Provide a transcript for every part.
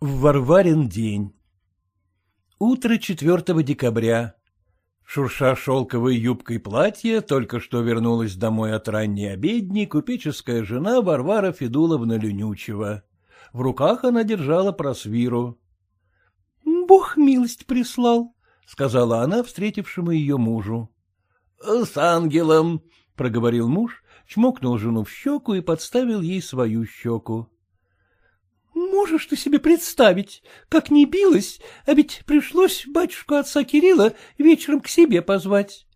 В Варварин день. Утро 4 декабря. Шурша шелковой юбкой платья, только что вернулась домой от ранней обедни купеческая жена Варвара Федуловна Люнючева. В руках она держала просвиру. — Бог милость прислал, — сказала она встретившему ее мужу. — С ангелом, — проговорил муж, чмокнул жену в щеку и подставил ей свою щеку. Можешь ты себе представить, как не билась, а ведь пришлось батюшку отца Кирилла вечером к себе позвать.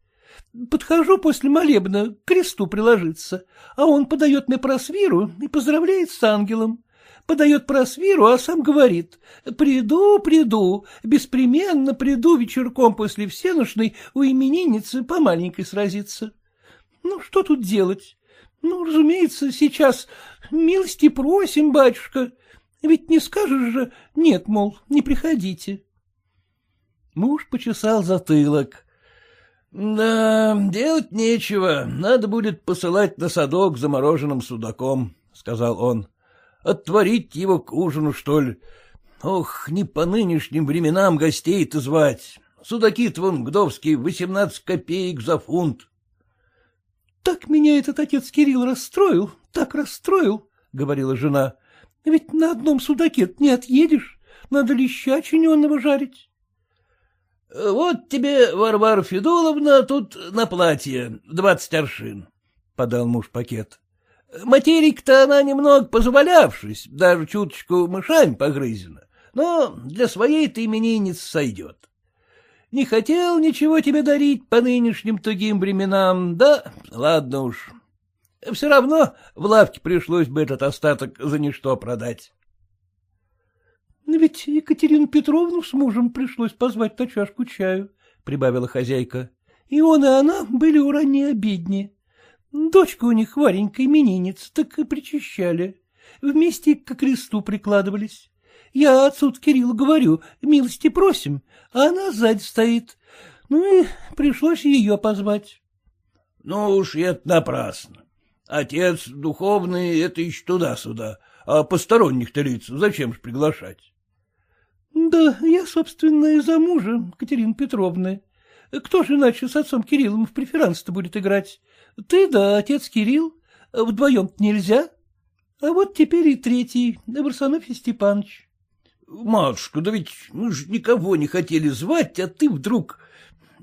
Подхожу после молебна к кресту приложиться, а он подает мне просвиру и поздравляет с ангелом. Подает просвиру, а сам говорит, приду, приду, беспременно приду вечерком после всеношной у именинницы по маленькой сразиться. Ну, что тут делать? Ну, разумеется, сейчас милости просим, батюшка, ведь не скажешь же, нет, мол, не приходите. Муж почесал затылок. — Да, делать нечего, надо будет посылать на садок замороженным судаком, — сказал он. — Отворить его к ужину, что ли? Ох, не по нынешним временам гостей-то звать. Судаки-то вон гдовские восемнадцать копеек за фунт. — Так меня этот отец Кирилл расстроил, так расстроил, — говорила жена. Ведь на одном судаке не отъедешь, надо леща чиненного жарить. — Вот тебе, Варвара Федуловна, тут на платье двадцать аршин, — подал муж пакет. Материк-то она немного позволявшись, даже чуточку мышами погрызена, но для своей-то именинницы сойдет. Не хотел ничего тебе дарить по нынешним тугим временам, да ладно уж, все равно в лавке пришлось бы этот остаток за ничто продать. — Ведь Екатерину Петровну с мужем пришлось позвать на чашку чаю, — прибавила хозяйка. — И он, и она были у ранней обедни. Дочка у них, Варенька, именинница, так и причащали. Вместе к кресту прикладывались. Я отцу Кириллу говорю, милости просим, а она сзади стоит. Ну и пришлось ее позвать. — Ну уж это напрасно. Отец духовный — это еще туда-сюда, а посторонних-то лиц зачем же приглашать? — Да я, собственно, и за мужа, Катерина Петровна. Кто же иначе с отцом Кириллом в преферанс-то будет играть? Ты да отец Кирилл. вдвоем нельзя. А вот теперь и третий, Барсонофий Степанович. — Матушка, да ведь мы же никого не хотели звать, а ты вдруг...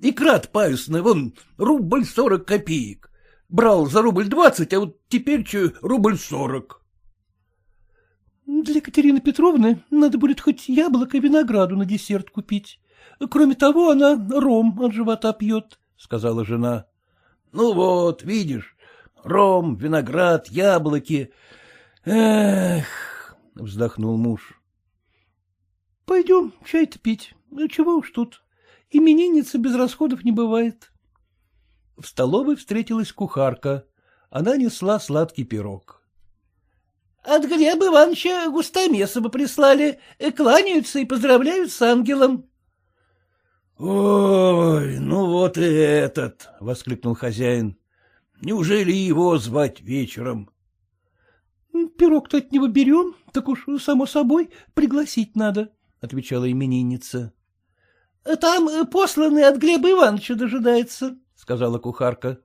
Икра паюсная, вон, рубль сорок копеек. Брал за рубль двадцать, а вот теперь че рубль сорок. Для Катерины Петровны надо будет хоть яблоко и винограду на десерт купить. Кроме того, она ром от живота пьет, — сказала жена. — Ну вот, видишь, ром, виноград, яблоки. Эх, — вздохнул муж. — Пойдем чай-то пить. Чего уж тут. Именинница без расходов не бывает. В столовой встретилась кухарка. Она несла сладкий пирог. — От Глеба Ивановича густомеса бы прислали, кланяются и поздравляют с ангелом. — Ой, ну вот и этот! — воскликнул хозяин. — Неужели его звать вечером? — Пирог-то от него берем, так уж, само собой, пригласить надо, — отвечала именинница. — Там посланный от Глеба Ивановича дожидается, — сказала кухарка.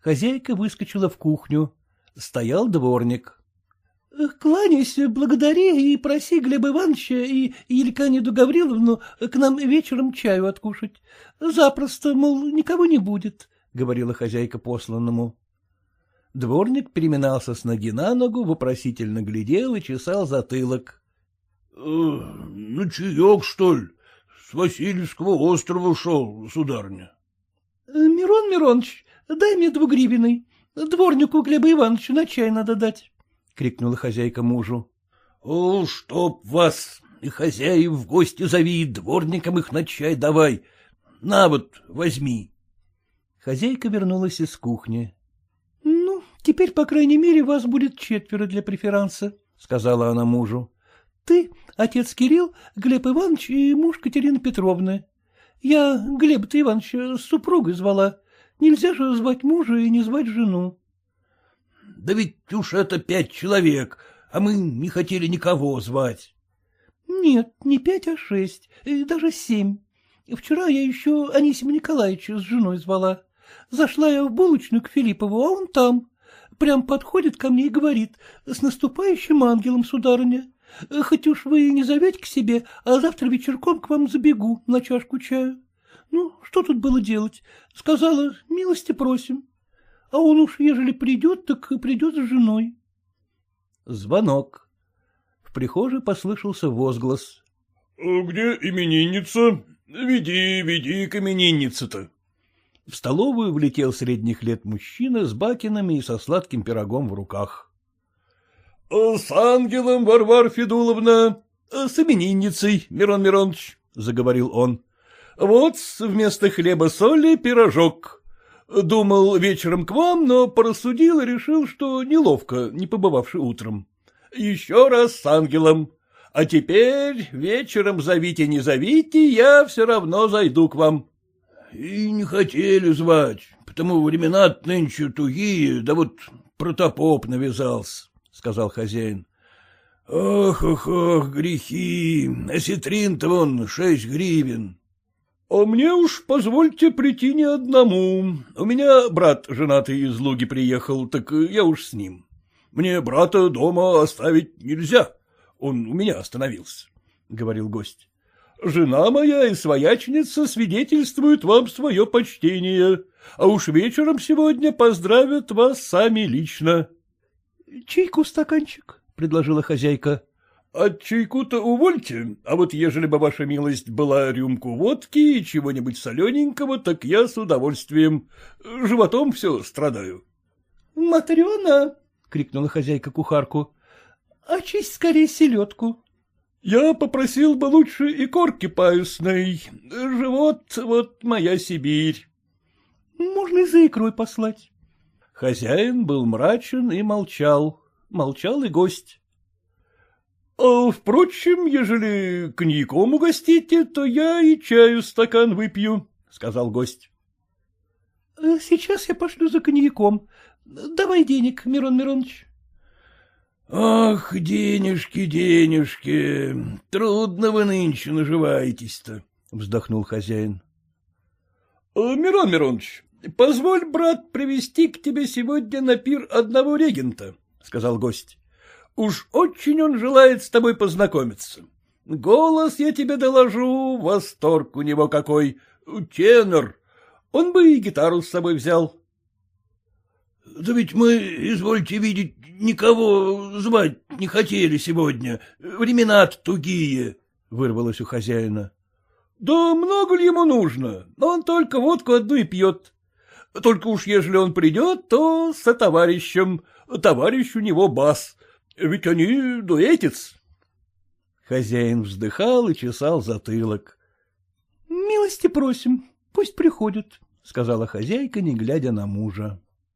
Хозяйка выскочила в кухню. Стоял дворник. — Кланяйся, благодари и проси Глеба Ивановича и Ельканеду Гавриловну к нам вечером чаю откушать. Запросто, мол, никого не будет, — говорила хозяйка посланному. Дворник переминался с ноги на ногу, вопросительно глядел и чесал затылок. «Э, — На чаек, что ли? С Васильевского острова шел, сударня. — Мирон Миронович, дай мне двугривенный. Дворнику Глеба Ивановичу на чай надо дать, — крикнула хозяйка мужу. — О, чтоб вас и хозяев в гости зови, дворникам их на чай давай. На вот, возьми. Хозяйка вернулась из кухни. — Ну, теперь, по крайней мере, вас будет четверо для преферанса, — сказала она мужу. — Ты, отец Кирилл, Глеб Иванович и муж Катерины Петровны. Я Глеба-то Ивановича с супругой звала. Нельзя же звать мужа и не звать жену. — Да ведь уж это пять человек, а мы не хотели никого звать. —— Нет, не пять, а шесть, даже семь. Вчера я еще Анисима Николаевича с женой звала. Зашла я в булочную к Филиппову, а он там. Прям подходит ко мне и говорит, с наступающим ангелом, сударыня. Хоть уж вы не зовете к себе, а завтра вечерком к вам забегу на чашку чаю. Ну, что тут было делать? Сказала, милости просим. А он уж, ежели придет, так придет с женой. Звонок. В прихожей послышался возглас. — Где именинница? Веди, веди к имениннице-то. В столовую влетел средних лет мужчина с бакинами и со сладким пирогом в руках. — С ангелом, Варвар Федуловна, с именинницей, Мирон Миронович, — заговорил он. — Вот вместо хлеба-соли пирожок. Думал вечером к вам, но порассудил и решил, что неловко, не побывавши утром. Еще раз с ангелом. А теперь вечером зовите, не зовите, я все равно зайду к вам. — И не хотели звать, потому времена нынче тугие, да вот протопоп навязался, — сказал хозяин. — Ох, ох, ох, грехи, осетрин-то вон шесть гривен. — А мне уж позвольте прийти не одному. У меня брат женатый из Луги приехал, так я уж с ним. Мне брата дома оставить нельзя, он у меня остановился, — говорил гость. Жена моя и своячница свидетельствуют вам свое почтение, а уж вечером сегодня поздравят вас сами лично. — Чайку стаканчик, — предложила хозяйка. — От чайку-то увольте, а вот ежели бы ваша милость была рюмку водки и чего-нибудь солененького, так я с удовольствием. Животом все страдаю. — Матрена! — крикнула хозяйка кухарку. — Очисть скорее селедку. Я попросил бы лучше и корки паюсной. Живот — вот моя Сибирь. Можно и за икрой послать. Хозяин был мрачен и молчал. Молчал и гость. — А, впрочем, ежели коньяком угостите, то я и чаю стакан выпью, — сказал гость. — Сейчас я пошлю за коньяком. Давай денег, Мирон Миронович. — Ах, денежки, денежки, трудно вы нынче наживаетесь-то, — вздохнул хозяин. «А, — Мирон Миронович, позволь, брат, привести к тебе сегодня на пир одного регента, — сказал гость. — Уж очень он желает с тобой познакомиться. Голос, я тебе доложу, восторг у него какой, тенор. Он бы и гитару с собой взял. — Да ведь мы, извольте видеть, никого звать не хотели сегодня. Времена-то тугие, — вырвалось у хозяина. — Да много ли ему нужно? Он только водку одну и пьет. Только уж ежели он придет, то со товарищем. Товарищ у него бас. Ведь они дуэтец. Хозяин вздыхал и чесал затылок. — Милости просим, пусть приходят, — сказала хозяйка, не глядя на мужа.